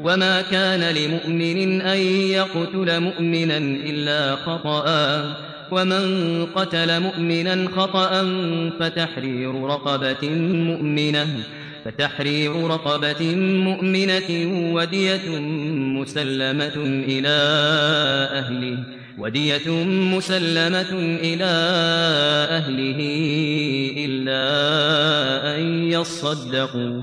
وما كان لمؤمن أن يقتل مؤمنا إلا خطأ ومن قتل مؤمنا خطأ فتحرير رقبة مؤمنة فتحرير رقبة مؤمنة ودية مسلمة إلى أهله ودية مسلمة إلى أهله إلا أن يصدقوا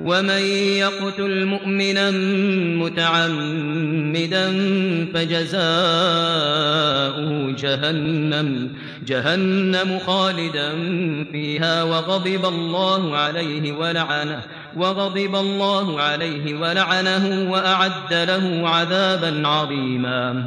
ومن يقتل مؤمنا متعمدا فجزاؤه جهنم جهنم خالدا فيها وغضب الله عليه ولعنه وغضب الله عليه ولعنه وأعد له عذابا عظيما.